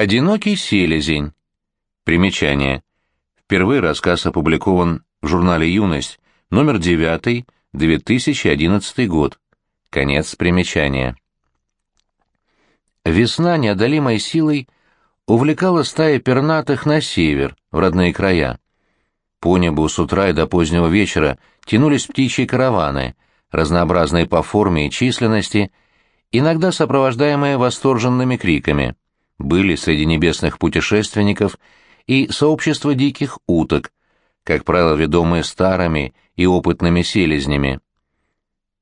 Одинокий селезень. Примечание. Впервые рассказ опубликован в журнале «Юность», номер 9, 2011 год. Конец примечания. Весна неодолимой силой увлекала стаи пернатых на север, в родные края. По небу с утра и до позднего вечера тянулись птичьи караваны, разнообразные по форме и численности, иногда сопровождаемые восторженными криками. Были среди небесных путешественников и сообщество диких уток, как правило, ведомые старыми и опытными селезнями.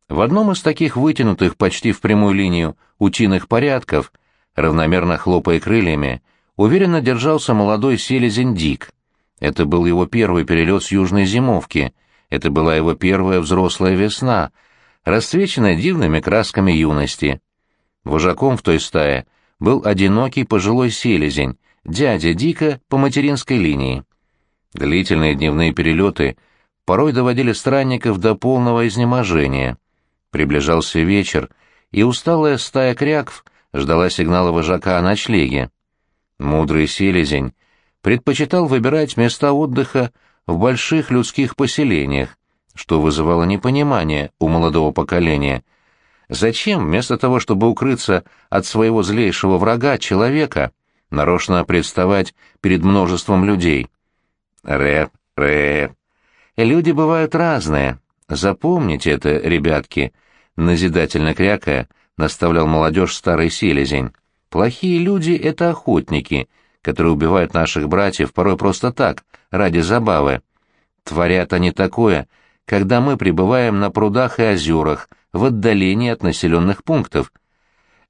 В одном из таких вытянутых почти в прямую линию утиных порядков, равномерно хлопая крыльями, уверенно держался молодой селезень Дик. Это был его первый перелет с южной зимовки, это была его первая взрослая весна, расцвеченная дивными красками юности. Вожаком в той стае был одинокий пожилой селезень, дядя Дика по материнской линии. Длительные дневные перелеты порой доводили странников до полного изнеможения. Приближался вечер, и усталая стая крякв ждала сигнала вожака о ночлеге. Мудрый селезень предпочитал выбирать места отдыха в больших людских поселениях, что вызывало непонимание у молодого поколения. Зачем, вместо того, чтобы укрыться от своего злейшего врага, человека, нарочно представать перед множеством людей? Рэп, рэп. Люди бывают разные. Запомните это, ребятки, назидательно крякая, наставлял молодежь старый селезень. Плохие люди — это охотники, которые убивают наших братьев порой просто так, ради забавы. Творят они такое, когда мы пребываем на прудах и озерах, в отдалении от населенных пунктов.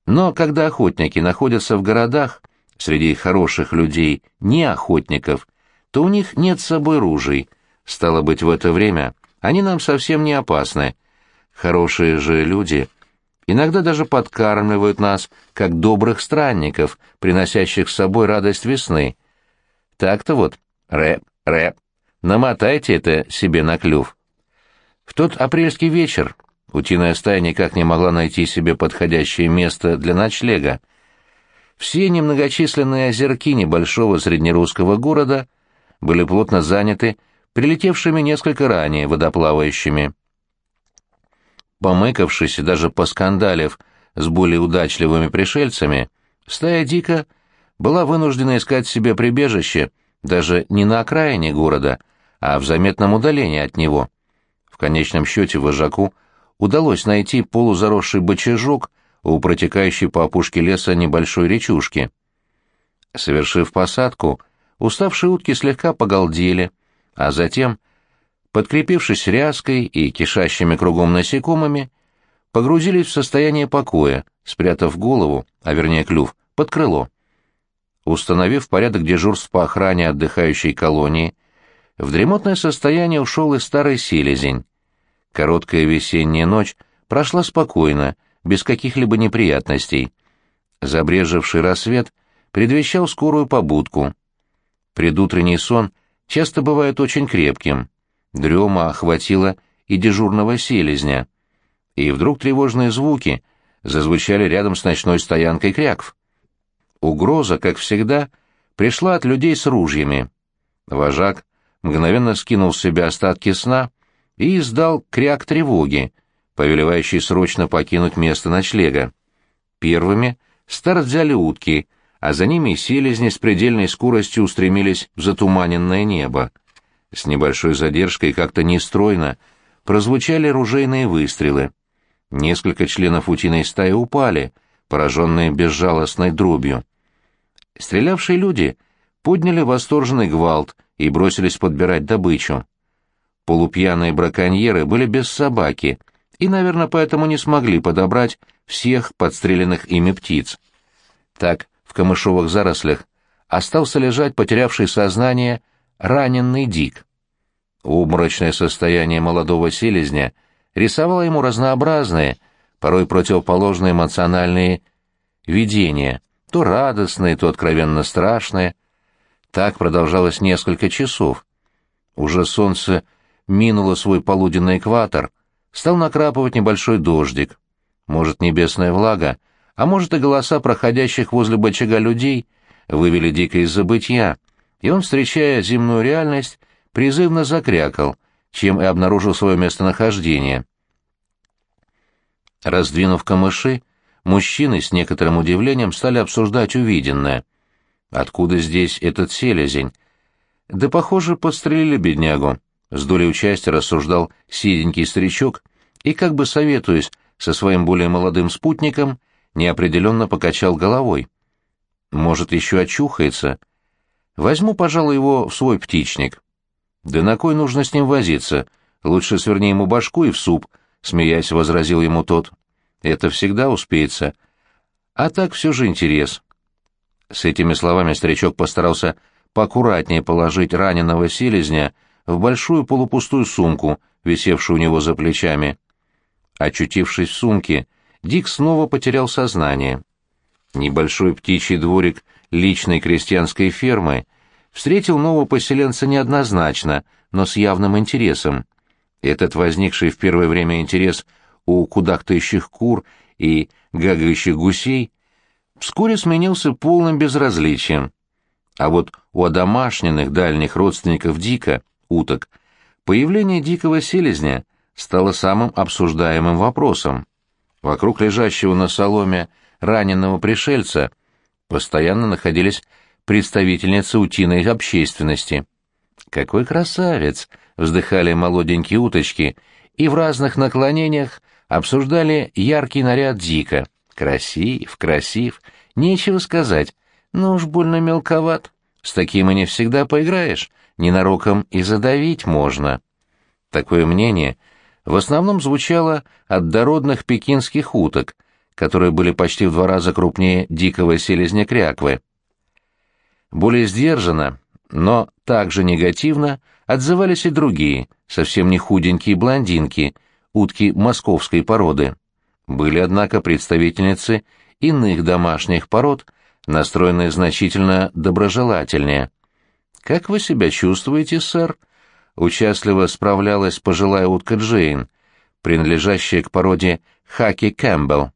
Но когда охотники находятся в городах, среди хороших людей, не охотников, то у них нет с собой ружей. Стало быть, в это время они нам совсем не опасны. Хорошие же люди иногда даже подкармливают нас, как добрых странников, приносящих с собой радость весны. Так-то вот, рэп, рэп, намотайте это себе на клюв. В тот апрельский вечер утиная стая никак не могла найти себе подходящее место для ночлега. Все немногочисленные озерки небольшого среднерусского города были плотно заняты прилетевшими несколько ранее водоплавающими. Помыкавшись и даже поскандалив с более удачливыми пришельцами, стая Дика была вынуждена искать себе прибежище даже не на окраине города, а в заметном удалении от него. В конечном счете вожаку удалось найти полузаросший бочажок у протекающей по опушке леса небольшой речушки. Совершив посадку, уставшие утки слегка погалдели, а затем, подкрепившись ряской и кишащими кругом насекомыми, погрузились в состояние покоя, спрятав голову, а вернее клюв, под крыло. Установив порядок дежурств по охране отдыхающей колонии, в дремотное состояние ушел и старый селезень. Короткая весенняя ночь прошла спокойно, без каких-либо неприятностей. Забрежевший рассвет предвещал скорую побудку — Предутренний сон часто бывает очень крепким. Дрема охватила и дежурного селезня. И вдруг тревожные звуки зазвучали рядом с ночной стоянкой крякв. Угроза, как всегда, пришла от людей с ружьями. Вожак мгновенно скинул с себя остатки сна и издал кряк тревоги, повелевающий срочно покинуть место ночлега. Первыми старт взяли утки, а за ними селезни с предельной скоростью устремились в затуманенное небо. С небольшой задержкой как-то нестройно прозвучали ружейные выстрелы. Несколько членов утиной стаи упали, пораженные безжалостной дробью. Стрелявшие люди подняли восторженный гвалт и бросились подбирать добычу. Полупьяные браконьеры были без собаки и, наверное, поэтому не смогли подобрать всех подстреленных ими птиц. Так, камышовых зарослях остался лежать потерявший сознание раненый Дик. Умрачное состояние молодого селезня рисовало ему разнообразные, порой противоположные эмоциональные видения, то радостные, то откровенно страшные. Так продолжалось несколько часов. Уже солнце минуло свой полуденный экватор, стал накрапывать небольшой дождик. Может, небесная влага а может и голоса проходящих возле бочага людей вывели Дика из забытья, и он, встречая земную реальность, призывно закрякал, чем и обнаружил свое местонахождение. Раздвинув камыши, мужчины с некоторым удивлением стали обсуждать увиденное. Откуда здесь этот селезень? Да, похоже, подстрелили беднягу. С долей участия рассуждал сиденький старичок и, как бы советуясь со своим более молодым спутником, неопределенно покачал головой. Может, еще очухается. Возьму, пожалуй, его в свой птичник. Да на кой нужно с ним возиться? Лучше сверни ему башку и в суп, — смеясь возразил ему тот. Это всегда успеется. А так все же интерес. С этими словами старичок постарался поаккуратнее положить раненого селезня в большую полупустую сумку, висевшую у него за плечами. Очутившись в сумке, Дик снова потерял сознание. Небольшой птичий дворик личной крестьянской фермы встретил нового поселенца неоднозначно, но с явным интересом. Этот возникший в первое время интерес у кудахтающих кур и гагающих гусей вскоре сменился полным безразличием. А вот у одомашненных дальних родственников Дика, уток, появление дикого селезня стало самым обсуждаемым вопросом. Вокруг лежащего на соломе раненого пришельца постоянно находились представительницы утиной общественности. «Какой красавец!» — вздыхали молоденькие уточки, и в разных наклонениях обсуждали яркий наряд Дика. Красив, красив, нечего сказать, но уж больно мелковат. С таким и не всегда поиграешь, ненароком и задавить можно. Такое мнение в основном звучало от дородных пекинских уток, которые были почти в два раза крупнее дикого селезня кряквы. Более сдержанно, но также негативно отзывались и другие, совсем не худенькие блондинки, утки московской породы. Были, однако, представительницы иных домашних пород, настроенные значительно доброжелательнее. «Как вы себя чувствуете, сэр?» Участливо справлялась пожилая утка Джейн, принадлежащая к породе Хаки Кэмпбелл.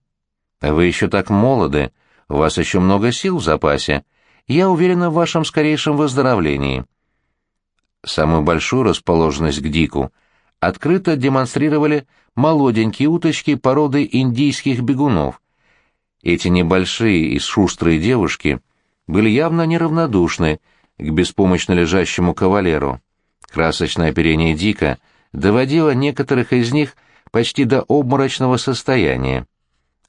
Вы еще так молоды, у вас еще много сил в запасе. Я уверена в вашем скорейшем выздоровлении. Самую большую расположенность к Дику открыто демонстрировали молоденькие уточки породы индийских бегунов. Эти небольшие и шустрые девушки были явно неравнодушны к беспомощно лежащему кавалеру. Красочное оперение Дика доводило некоторых из них почти до обморочного состояния.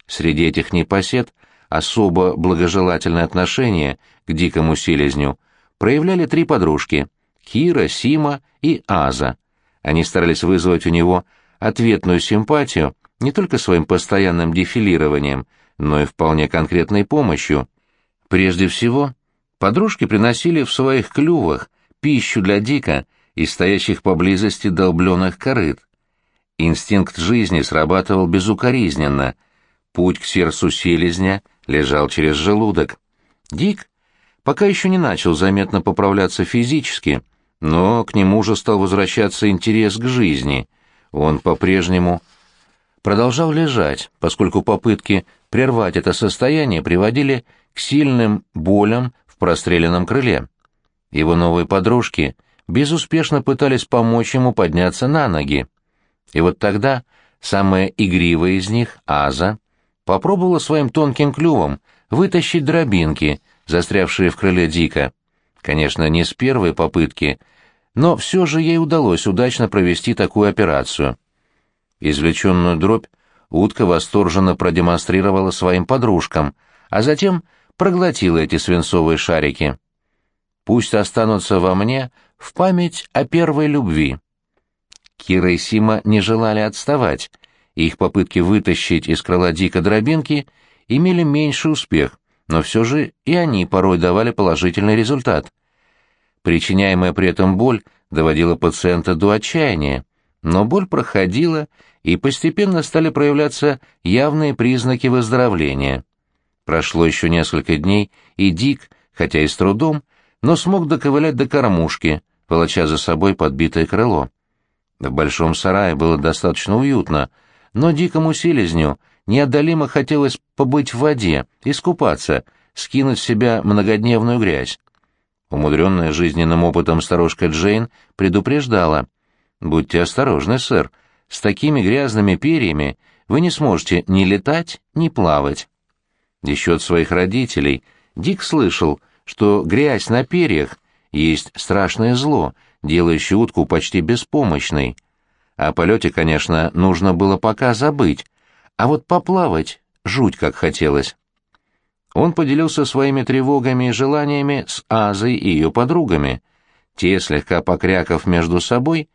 Среди этих непосед особо благожелательное отношение к дикому селезню проявляли три подружки — Кира, Сима и Аза. Они старались вызвать у него ответную симпатию не только своим постоянным дефилированием, но и вполне конкретной помощью. Прежде всего, подружки приносили в своих клювах пищу для Дика из стоящих поблизости долбленных корыт. Инстинкт жизни срабатывал безукоризненно — Путь к сердцу селезня лежал через желудок. Дик пока еще не начал заметно поправляться физически, но к нему уже стал возвращаться интерес к жизни. Он по-прежнему продолжал лежать, поскольку попытки прервать это состояние приводили к сильным болям в простреленном крыле. Его новые подружки безуспешно пытались помочь ему подняться на ноги. И вот тогда самая игривая из них, Аза, попробовала своим тонким клювом вытащить дробинки, застрявшие в крыле Дика. Конечно, не с первой попытки, но все же ей удалось удачно провести такую операцию. Извлеченную дробь утка восторженно продемонстрировала своим подружкам, а затем проглотила эти свинцовые шарики. Пусть останутся во мне в память о первой любви. Кира и Сима не желали отставать, их попытки вытащить из крыла Дика дробинки имели меньший успех, но все же и они порой давали положительный результат. Причиняемая при этом боль доводила пациента до отчаяния, но боль проходила, и постепенно стали проявляться явные признаки выздоровления. Прошло еще несколько дней, и Дик, хотя и с трудом, но смог доковылять до кормушки, волоча за собой подбитое крыло. В большом сарае было достаточно уютно, но дикому селезню неотдалимо хотелось побыть в воде, искупаться, скинуть с себя многодневную грязь. Умудренная жизненным опытом старушка Джейн предупреждала. «Будьте осторожны, сэр, с такими грязными перьями вы не сможете ни летать, ни плавать». Еще от своих родителей Дик слышал, что грязь на перьях есть страшное зло, делающее утку почти беспомощной. О полете, конечно, нужно было пока забыть, а вот поплавать жуть как хотелось. Он поделился своими тревогами и желаниями с Азой и ее подругами. Те, слегка покряков между собой,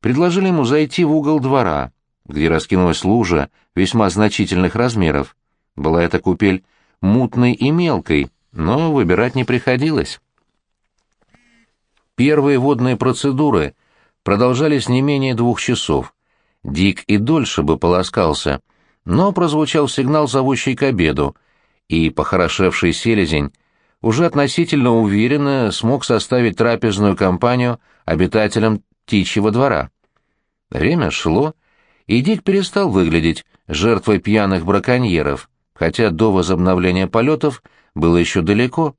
предложили ему зайти в угол двора, где раскинулась лужа весьма значительных размеров. Была эта купель мутной и мелкой, но выбирать не приходилось. Первые водные процедуры продолжались не менее двух часов. Дик и дольше бы полоскался, но прозвучал сигнал, зовущий к обеду — и похорошевший селезень уже относительно уверенно смог составить трапезную компанию обитателям птичьего двора. Время шло, и Дик перестал выглядеть жертвой пьяных браконьеров, хотя до возобновления полетов было еще далеко.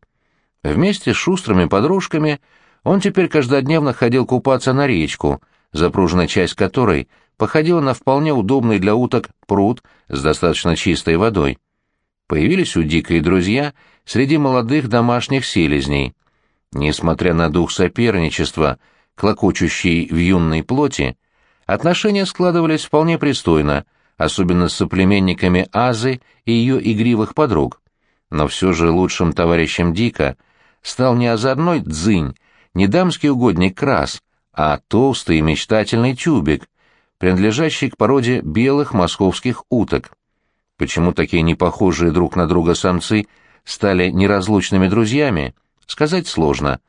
Вместе с шустрыми подружками он теперь каждодневно ходил купаться на речку, запруженная часть которой походила на вполне удобный для уток пруд с достаточно чистой водой. Появились у Дика и друзья среди молодых домашних селезней. Несмотря на дух соперничества, клокочущий в юной плоти, отношения складывались вполне пристойно, особенно с соплеменниками Азы и ее игривых подруг. Но все же лучшим товарищем Дика стал не озорной дзынь, не дамский угодник Крас, а толстый и мечтательный тюбик, принадлежащий к породе белых московских уток. Почему такие непохожие друг на друга самцы стали неразлучными друзьями, сказать сложно.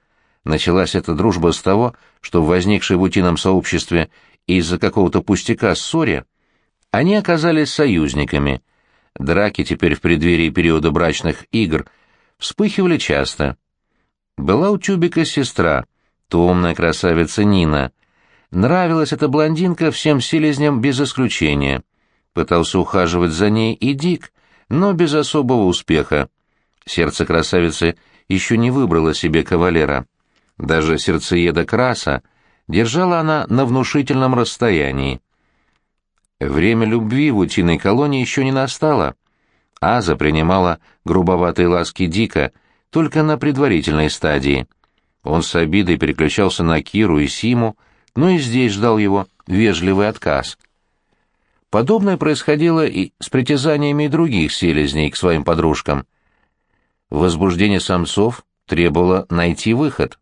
Началась эта дружба с того, что в возникшей в утином сообществе из-за какого-то пустяка ссоре они оказались союзниками. Драки теперь в преддверии периода брачных игр вспыхивали часто. Была у Тюбика сестра, томная красавица Нина. Нравилась эта блондинка всем селезням без исключения. Пытался ухаживать за ней и Дик, но без особого успеха. Сердце красавицы еще не выбрало себе кавалера. Даже сердцееда Краса держала она на внушительном расстоянии. Время любви в утиной колонии еще не настало. Аза принимала грубоватые ласки Дика только на предварительной стадии. Он с обидой переключался на Киру и Симу, но и здесь ждал его вежливый отказ — Подобное происходило и с притязаниями других селезней к своим подружкам. Возбуждение самцов требовало найти выход.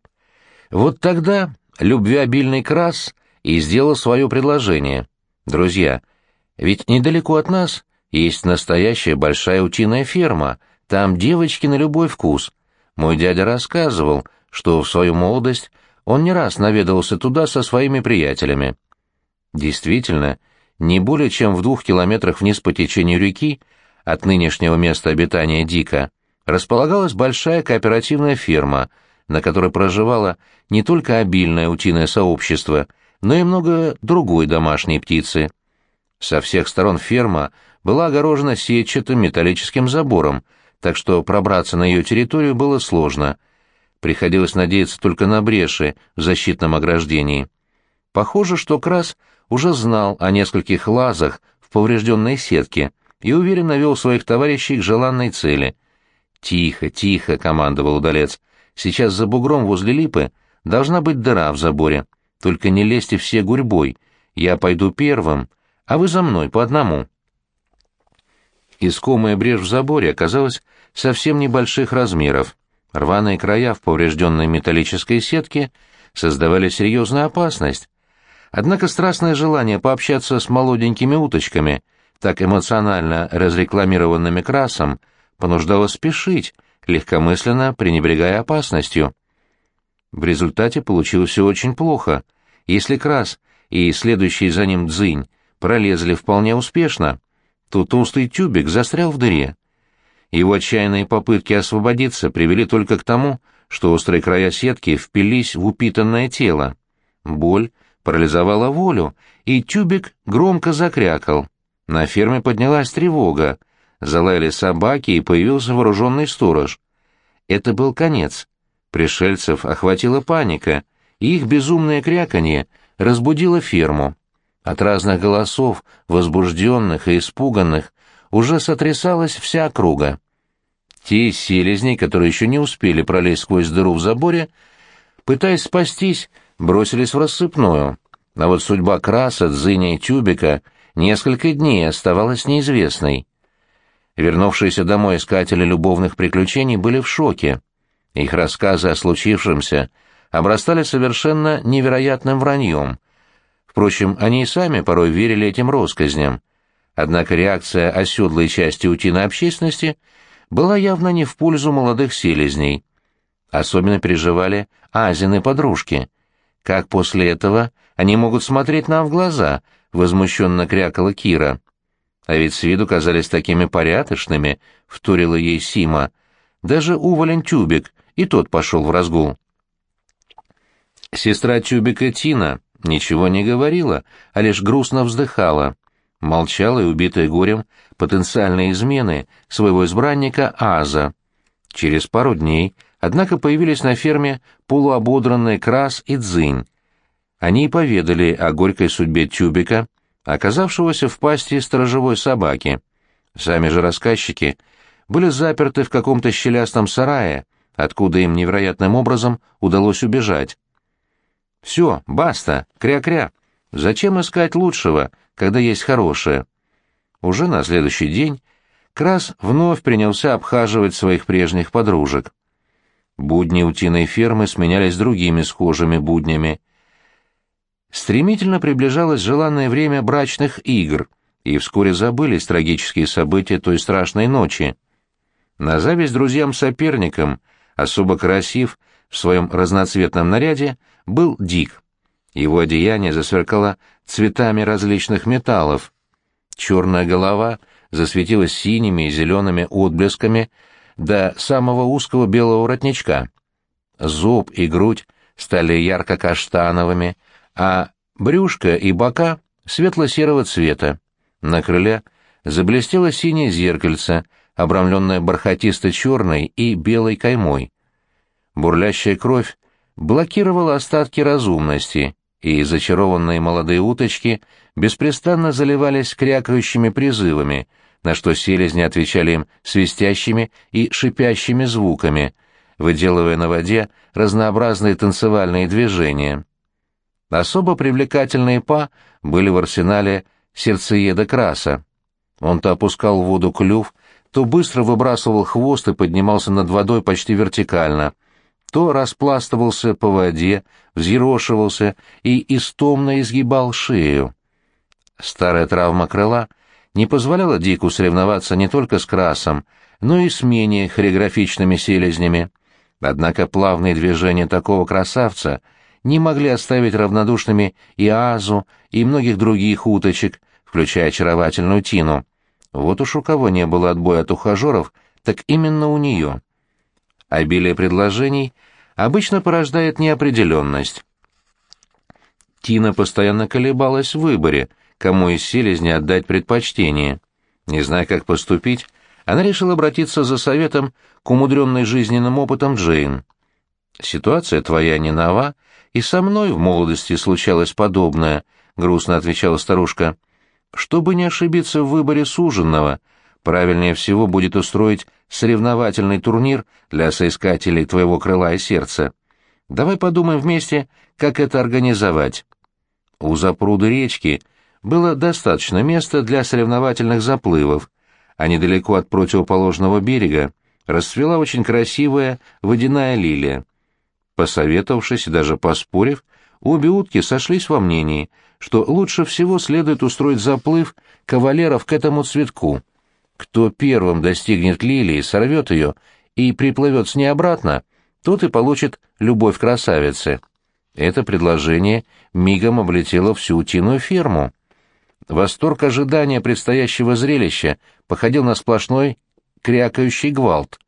Вот тогда любвеобильный крас и сделал свое предложение. «Друзья, ведь недалеко от нас есть настоящая большая утиная ферма, там девочки на любой вкус. Мой дядя рассказывал, что в свою молодость он не раз наведывался туда со своими приятелями. Действительно, не более чем в двух километрах вниз по течению реки от нынешнего места обитания Дика располагалась большая кооперативная ферма, на которой проживало не только обильное утиное сообщество, но и много другой домашней птицы. Со всех сторон ферма была огорожена сетчатым металлическим забором, так что пробраться на ее территорию было сложно. Приходилось надеяться только на бреши в защитном ограждении. Похоже, что Крас уже знал о нескольких лазах в поврежденной сетке и уверенно вел своих товарищей к желанной цели. «Тихо, тихо», — командовал удалец. «Сейчас за бугром возле липы должна быть дыра в заборе. Только не лезьте все гурьбой. Я пойду первым, а вы за мной по одному». Искомая брешь в заборе оказалась совсем небольших размеров. Рваные края в поврежденной металлической сетке создавали серьезную опасность. Однако страстное желание пообщаться с молоденькими уточками, так эмоционально разрекламированными красом, понуждало спешить, легкомысленно пренебрегая опасностью. В результате получилось все очень плохо. Если крас и следующий за ним дзынь пролезли вполне успешно, то толстый тюбик застрял в дыре. Его отчаянные попытки освободиться привели только к тому, что острые края сетки впились в упитанное тело. Боль парализовала волю, и тюбик громко закрякал. На ферме поднялась тревога. Залаяли собаки и появился вооруженный сторож. Это был конец. Пришельцев охватила паника, и их безумное кряканье разбудило ферму. От разных голосов, возбужденных и испуганных, уже сотрясалась вся округа. Те селезни, которые еще не успели пролезть сквозь дыру в заборе, пытаясь спастись, бросились в рассыпную. А вот судьба Краса, Дзыня и Тюбика несколько дней оставалась неизвестной. Вернувшиеся домой искатели любовных приключений были в шоке. Их рассказы о случившемся обрастали совершенно невероятным враньем. Впрочем, они и сами порой верили этим россказням. Однако реакция оседлой части утиной общественности была явно не в пользу молодых селезней. Особенно переживали Азины подружки. Как после этого они могут смотреть нам в глаза, возмущенно крякала Кира. А ведь с виду казались такими порядочными, вторила ей Сима. Даже уволен Тюбик, и тот пошел в разгул. Сестра Тюбика Тина ничего не говорила, а лишь грустно вздыхала молчала и убитая горем потенциальные измены своего избранника Аза. Через пару дней, однако, появились на ферме полуободранные Крас и Дзынь. Они и поведали о горькой судьбе Тюбика, оказавшегося в пасти сторожевой собаки. Сами же рассказчики были заперты в каком-то щелястом сарае, откуда им невероятным образом удалось убежать. «Все, баста, кря-кря. Зачем искать лучшего, когда есть хорошее. Уже на следующий день Крас вновь принялся обхаживать своих прежних подружек. Будни утиной фермы сменялись другими схожими буднями. Стремительно приближалось желанное время брачных игр, и вскоре забылись трагические события той страшной ночи. На зависть друзьям-соперникам, особо красив в своем разноцветном наряде, был Дик. Его одеяние засверкало цветами различных металлов. Черная голова засветилась синими и зелеными отблесками до самого узкого белого воротничка. Зуб и грудь стали ярко-каштановыми, а брюшко и бока светло-серого цвета. На крыле заблестело синее зеркальце, обрамленное бархатисто-черной и белой каймой. Бурлящая кровь блокировала остатки разумности, и зачарованные молодые уточки беспрестанно заливались крякающими призывами, на что селезни отвечали им свистящими и шипящими звуками, выделывая на воде разнообразные танцевальные движения. Особо привлекательные па были в арсенале сердцееда краса. Он то опускал в воду клюв, то быстро выбрасывал хвост и поднимался над водой почти вертикально — то распластывался по воде, взъерошивался и истомно изгибал шею. Старая травма крыла не позволяла Дику соревноваться не только с Красом, но и с менее хореографичными селезнями. Однако плавные движения такого красавца не могли оставить равнодушными и Азу, и многих других уточек, включая очаровательную Тину. Вот уж у кого не было отбоя от ухажеров, так именно у нее. Обилие предложений обычно порождает неопределенность. Тина постоянно колебалась в выборе, кому из селезни отдать предпочтение. Не зная, как поступить, она решила обратиться за советом к умудренной жизненным опытом Джейн. «Ситуация твоя не нова, и со мной в молодости случалось подобное», — грустно отвечала старушка. «Чтобы не ошибиться в выборе суженного, правильнее всего будет устроить соревновательный турнир для соискателей твоего крыла и сердца. Давай подумаем вместе, как это организовать. У запруды речки было достаточно места для соревновательных заплывов, а недалеко от противоположного берега расцвела очень красивая водяная лилия. Посоветовавшись и даже поспорив, обе утки сошлись во мнении, что лучше всего следует устроить заплыв кавалеров к этому цветку — кто первым достигнет лилии, сорвет ее и приплывет с ней обратно, тот и получит любовь красавицы. Это предложение мигом облетело всю утиную ферму. Восторг ожидания предстоящего зрелища походил на сплошной крякающий гвалт.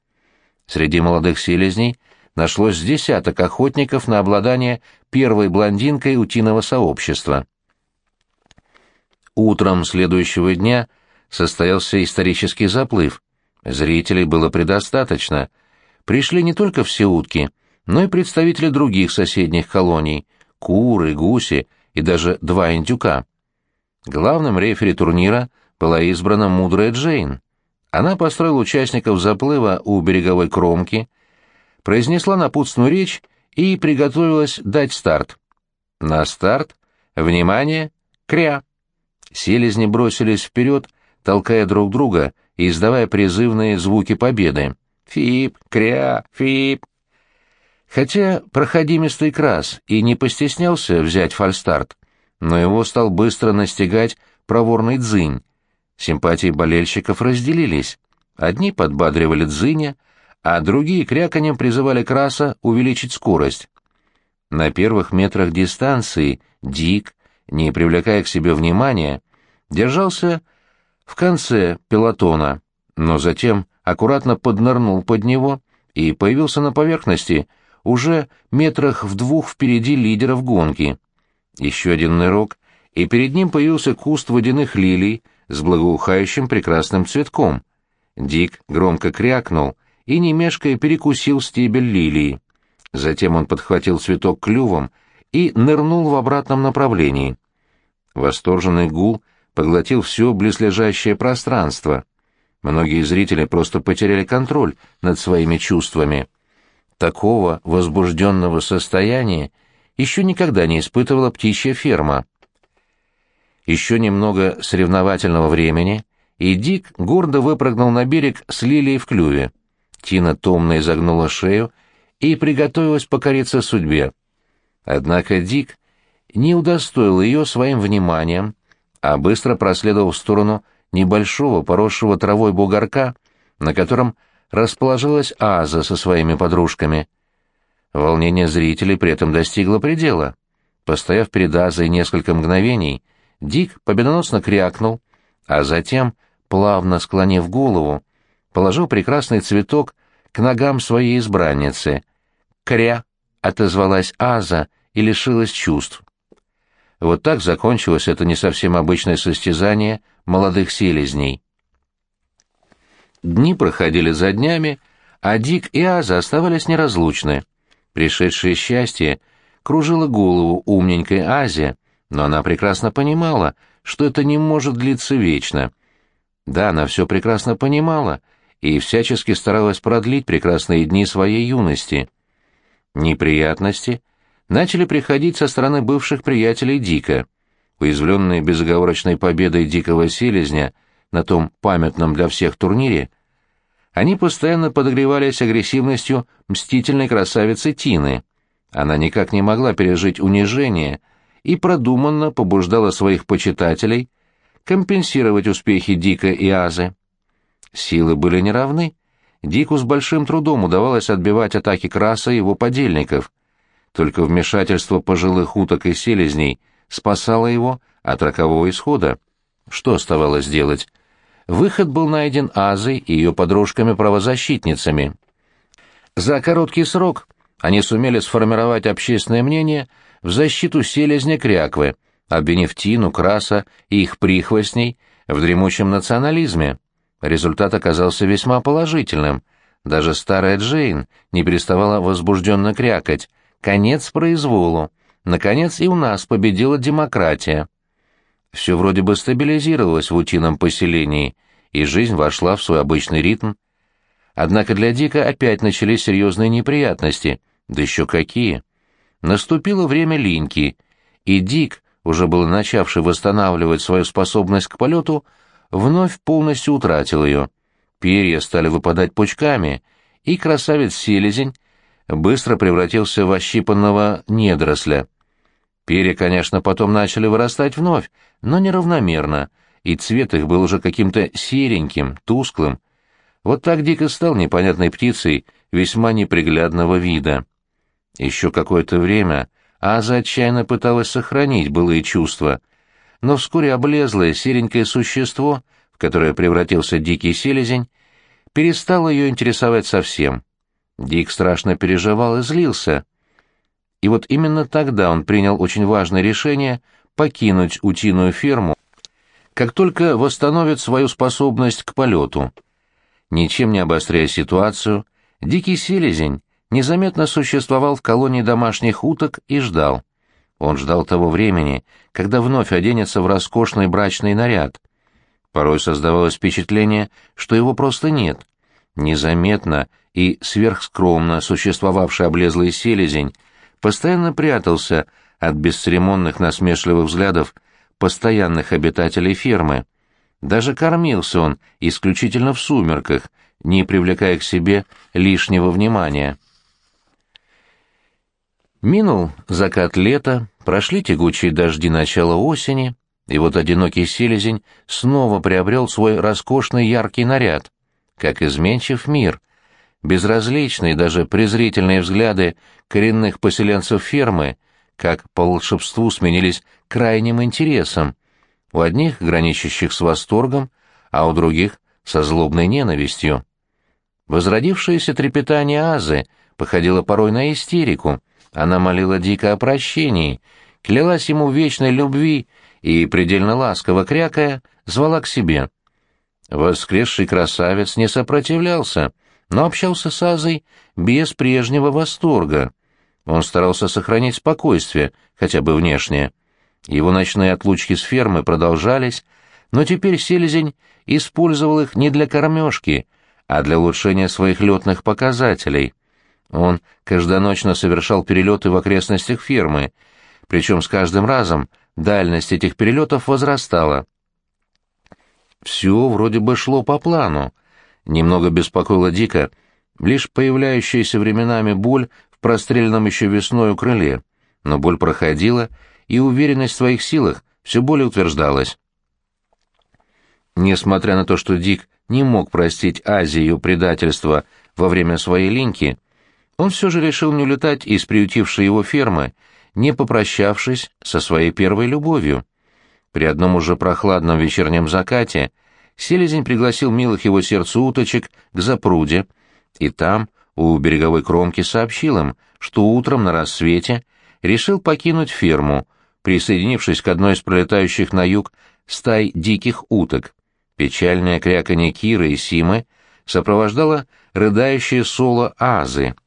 Среди молодых селезней нашлось десяток охотников на обладание первой блондинкой утиного сообщества. Утром следующего дня – состоялся исторический заплыв. Зрителей было предостаточно. Пришли не только все утки, но и представители других соседних колоний — куры, гуси и даже два индюка. Главным рефери турнира была избрана мудрая Джейн. Она построила участников заплыва у береговой кромки, произнесла напутственную речь и приготовилась дать старт. На старт, внимание, кря! Селезни бросились вперед, толкая друг друга и издавая призывные звуки победы. «Фип! Кря! Фип!» Хотя проходимистый крас и не постеснялся взять фальстарт, но его стал быстро настигать проворный дзынь. Симпатии болельщиков разделились. Одни подбадривали дзыня, а другие кряканьем призывали краса увеличить скорость. На первых метрах дистанции Дик, не привлекая к себе внимания, держался в конце пелотона, но затем аккуратно поднырнул под него и появился на поверхности уже метрах в двух впереди лидеров гонки. Еще один нырок, и перед ним появился куст водяных лилий с благоухающим прекрасным цветком. Дик громко крякнул и, не мешкая, перекусил стебель лилии. Затем он подхватил цветок клювом и нырнул в обратном направлении. Восторженный гул поглотил все близлежащее пространство. Многие зрители просто потеряли контроль над своими чувствами. Такого возбужденного состояния еще никогда не испытывала птичья ферма. Еще немного соревновательного времени, и Дик гордо выпрыгнул на берег с лилией в клюве. Тина томно изогнула шею и приготовилась покориться судьбе. Однако Дик не удостоил ее своим вниманием, а быстро проследовал в сторону небольшого поросшего травой бугорка, на котором расположилась Аза со своими подружками. Волнение зрителей при этом достигло предела. Постояв перед Азой несколько мгновений, Дик победоносно крякнул, а затем, плавно склонив голову, положил прекрасный цветок к ногам своей избранницы. «Кря!» — отозвалась Аза и лишилась чувств. Вот так закончилось это не совсем обычное состязание молодых селезней. Дни проходили за днями, а Дик и Аза оставались неразлучны. Пришедшее счастье кружило голову умненькой Азе, но она прекрасно понимала, что это не может длиться вечно. Да, она все прекрасно понимала и всячески старалась продлить прекрасные дни своей юности. Неприятности начали приходить со стороны бывших приятелей Дика. Уязвленные безоговорочной победой дикого селезня на том памятном для всех турнире, они постоянно подогревались агрессивностью мстительной красавицы Тины. Она никак не могла пережить унижение и продуманно побуждала своих почитателей компенсировать успехи Дика и Азы. Силы были неравны. Дику с большим трудом удавалось отбивать атаки Краса и его подельников. Только вмешательство пожилых уток и селезней спасало его от рокового исхода. Что оставалось делать? Выход был найден Азой и ее подружками-правозащитницами. За короткий срок они сумели сформировать общественное мнение в защиту селезня Кряквы, обвинив Тину, Краса и их прихвостней в дремучем национализме. Результат оказался весьма положительным. Даже старая Джейн не переставала возбужденно крякать. Конец произволу. Наконец и у нас победила демократия. Все вроде бы стабилизировалось в утином поселении, и жизнь вошла в свой обычный ритм. Однако для Дика опять начались серьезные неприятности. Да еще какие! Наступило время линьки, и Дик, уже было начавший восстанавливать свою способность к полету, вновь полностью утратил ее. Перья стали выпадать пучками, и красавец-селезень быстро превратился в ощипанного недоросля. Перья, конечно, потом начали вырастать вновь, но неравномерно, и цвет их был уже каким-то сереньким, тусклым. Вот так дико стал непонятной птицей весьма неприглядного вида. Еще какое-то время Аза отчаянно пыталась сохранить былые чувства, но вскоре облезлое серенькое существо, в которое превратился дикий селезень, перестало ее интересовать совсем. Дик страшно переживал и злился. И вот именно тогда он принял очень важное решение покинуть утиную ферму, как только восстановит свою способность к полету. Ничем не обостряя ситуацию, дикий селезень незаметно существовал в колонии домашних уток и ждал. Он ждал того времени, когда вновь оденется в роскошный брачный наряд. Порой создавалось впечатление, что его просто нет. Незаметно и сверхскромно существовавший облезлый селезень постоянно прятался от бесцеремонных насмешливых взглядов постоянных обитателей фермы. Даже кормился он исключительно в сумерках, не привлекая к себе лишнего внимания. Минул закат лета, прошли тягучие дожди начала осени, и вот одинокий селезень снова приобрел свой роскошный яркий наряд. Как изменчив мир. Безразличные, даже презрительные взгляды коренных поселенцев фермы, как по волшебству сменились крайним интересом. У одних граничащих с восторгом, а у других — со злобной ненавистью. Возродившееся трепетание Азы походило порой на истерику — она молила дико о прощении, клялась ему вечной любви и, предельно ласково крякая, звала к себе. Воскресший красавец не сопротивлялся, но общался с Азой без прежнего восторга. Он старался сохранить спокойствие, хотя бы внешнее. Его ночные отлучки с фермы продолжались, но теперь селезень использовал их не для кормежки, а для улучшения своих летных показателей. Он каждоночно совершал перелеты в окрестностях фермы, причем с каждым разом дальность этих перелетов возрастала. Все вроде бы шло по плану. Немного беспокоило Дика лишь появляющаяся временами боль в простреленном еще весною крыле, но боль проходила, и уверенность в своих силах все более утверждалась. Несмотря на то, что Дик не мог простить Азии ее предательство во время своей линьки, он все же решил не улетать из приютившей его фермы, не попрощавшись со своей первой любовью. При одном уже прохладном вечернем закате Селезень пригласил милых его сердцу уточек к запруде, и там, у береговой кромки, сообщил им, что утром на рассвете решил покинуть ферму, присоединившись к одной из пролетающих на юг стай диких уток. Печальное кряканье Киры и Симы сопровождало рыдающее соло Азы —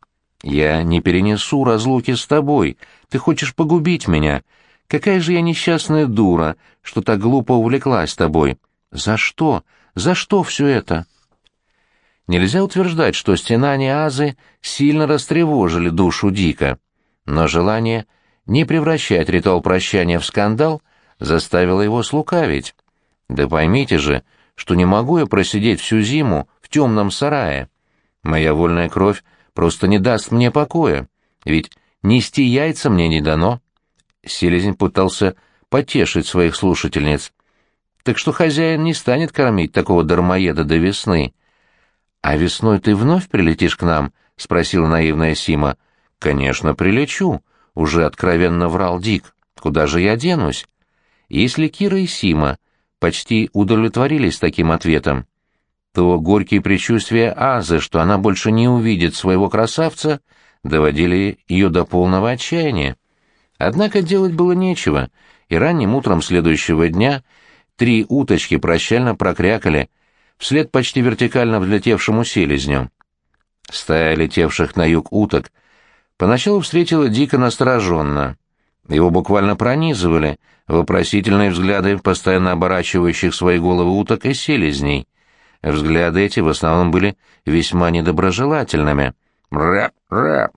я не перенесу разлуки с тобой. Ты хочешь погубить меня. Какая же я несчастная дура, что так глупо увлеклась тобой. За что? За что все это? Нельзя утверждать, что стенания Азы сильно растревожили душу Дика, но желание не превращать ритуал прощания в скандал заставило его слукавить. Да поймите же, что не могу я просидеть всю зиму в темном сарае. Моя вольная кровь просто не даст мне покоя, ведь нести яйца мне не дано. Селезень пытался потешить своих слушательниц. Так что хозяин не станет кормить такого дармоеда до весны. — А весной ты вновь прилетишь к нам? — спросила наивная Сима. — Конечно, прилечу, — уже откровенно врал Дик. — Куда же я денусь? Если Кира и Сима почти удовлетворились таким ответом, то горькие предчувствия Азы, что она больше не увидит своего красавца, доводили ее до полного отчаяния. Однако делать было нечего, и ранним утром следующего дня три уточки прощально прокрякали вслед почти вертикально взлетевшему селезню. Стая летевших на юг уток поначалу встретила дико настороженно. Его буквально пронизывали вопросительные взгляды постоянно оборачивающих свои головы уток и селезней. Взгляды эти в основном были весьма недоброжелательными. «Рэп, рэп!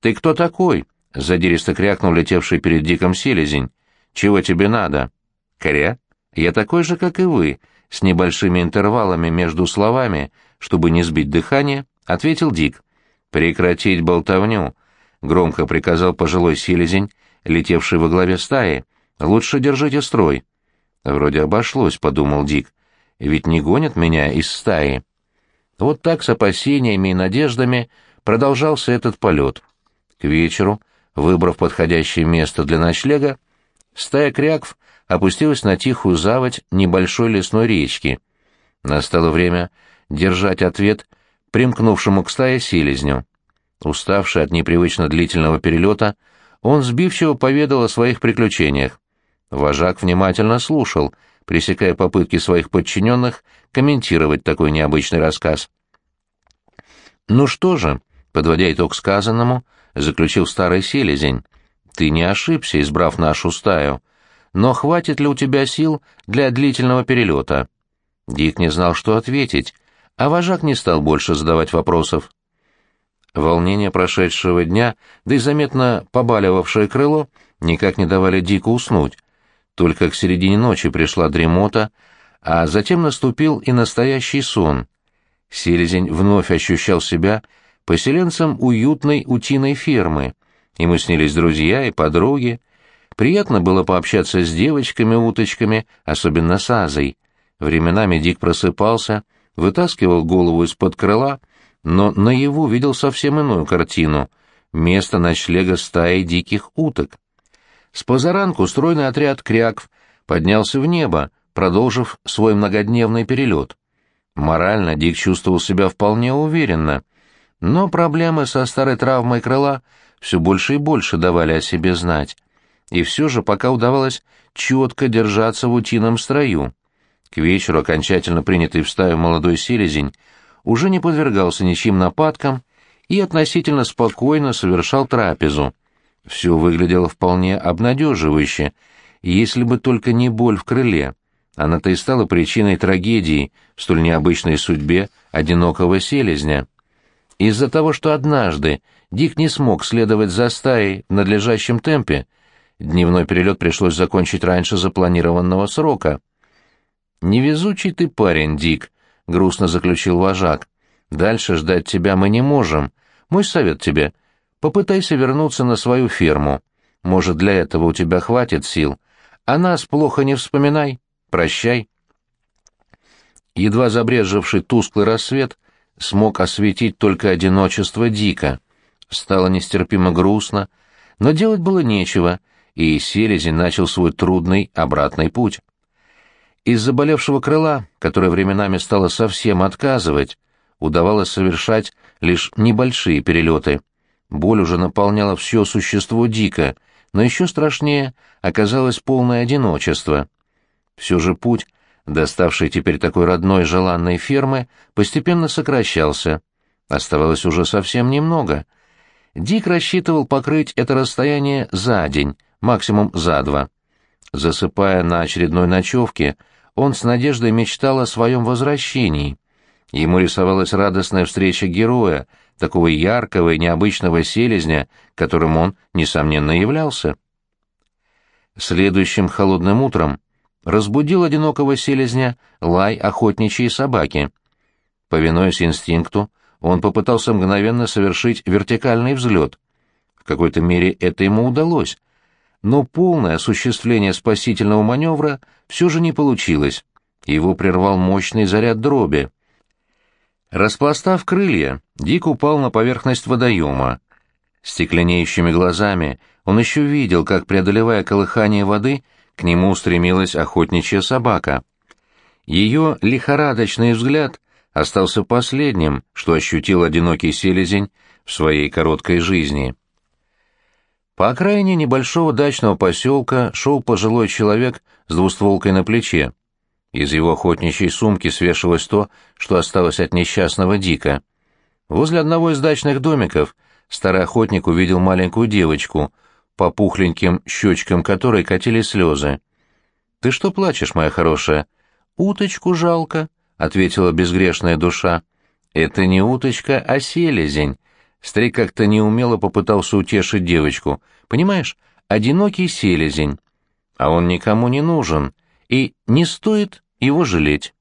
Ты кто такой?» — задиристо крякнул летевший перед Диком селезень. «Чего тебе надо?» «Кря? Я такой же, как и вы», — с небольшими интервалами между словами, чтобы не сбить дыхание, ответил Дик. «Прекратить болтовню», — громко приказал пожилой селезень, летевший во главе стаи. «Лучше держите строй». «Вроде обошлось», — подумал Дик ведь не гонят меня из стаи. Вот так с опасениями и надеждами продолжался этот полет. К вечеру, выбрав подходящее место для ночлега, стая крякв опустилась на тихую заводь небольшой лесной речки. Настало время держать ответ примкнувшему к стае селезню. Уставший от непривычно длительного перелета, он сбивчиво поведал о своих приключениях. Вожак внимательно слушал, пресекая попытки своих подчиненных комментировать такой необычный рассказ. «Ну что же», — подводя итог сказанному, заключил старый селезень, — «ты не ошибся, избрав нашу стаю. Но хватит ли у тебя сил для длительного перелета?» Дик не знал, что ответить, а вожак не стал больше задавать вопросов. Волнение прошедшего дня, да и заметно побаливавшее крыло, никак не давали Дику уснуть. Только к середине ночи пришла дремота, а затем наступил и настоящий сон. Селезень вновь ощущал себя поселенцем уютной утиной фермы. Ему снились друзья и подруги. Приятно было пообщаться с девочками-уточками, особенно с Азой. Временами Дик просыпался, вытаскивал голову из-под крыла, но наяву видел совсем иную картину — место ночлега стаи диких уток. С позаранку стройный отряд крякв поднялся в небо, продолжив свой многодневный перелет. Морально Дик чувствовал себя вполне уверенно, но проблемы со старой травмой крыла все больше и больше давали о себе знать. И все же пока удавалось четко держаться в утином строю. К вечеру окончательно принятый в стаю молодой селезень уже не подвергался ничьим нападкам и относительно спокойно совершал трапезу. Все выглядело вполне обнадеживающе, если бы только не боль в крыле. Она-то и стала причиной трагедии в столь необычной судьбе одинокого селезня. Из-за того, что однажды Дик не смог следовать за стаей в надлежащем темпе, дневной перелет пришлось закончить раньше запланированного срока. «Невезучий ты парень, Дик», — грустно заключил вожак. «Дальше ждать тебя мы не можем. Мой совет тебе — попытайся вернуться на свою ферму. Может, для этого у тебя хватит сил. А нас плохо не вспоминай. Прощай». Едва забрежевший тусклый рассвет смог осветить только одиночество Дика. Стало нестерпимо грустно, но делать было нечего, и Селезень начал свой трудный обратный путь. Из заболевшего крыла, которое временами стало совсем отказывать, удавалось совершать лишь небольшие перелеты. Боль уже наполняла все существо дико, но еще страшнее оказалось полное одиночество. Все же путь, доставший теперь такой родной желанной фермы, постепенно сокращался. Оставалось уже совсем немного. Дик рассчитывал покрыть это расстояние за день, максимум за два. Засыпая на очередной ночевке, он с надеждой мечтал о своем возвращении. Ему рисовалась радостная встреча героя, такого яркого и необычного селезня, которым он, несомненно, являлся. Следующим холодным утром разбудил одинокого селезня лай охотничьей собаки. Повинуясь инстинкту, он попытался мгновенно совершить вертикальный взлет. В какой-то мере это ему удалось — но полное осуществление спасительного маневра все же не получилось. Его прервал мощный заряд дроби. Распластав крылья, Дик упал на поверхность водоема. Стекленеющими глазами он еще видел, как, преодолевая колыхание воды, к нему устремилась охотничья собака. Ее лихорадочный взгляд остался последним, что ощутил одинокий селезень в своей короткой жизни. По окраине небольшого дачного поселка шел пожилой человек с двустволкой на плече. Из его охотничьей сумки свешивалось то, что осталось от несчастного Дика. Возле одного из дачных домиков старый охотник увидел маленькую девочку, по пухленьким щечкам которой катили слезы. «Ты что плачешь, моя хорошая?» «Уточку жалко», — ответила безгрешная душа. «Это не уточка, а селезень», Старик как-то неумело попытался утешить девочку. Понимаешь, одинокий селезень. А он никому не нужен, и не стоит его жалеть.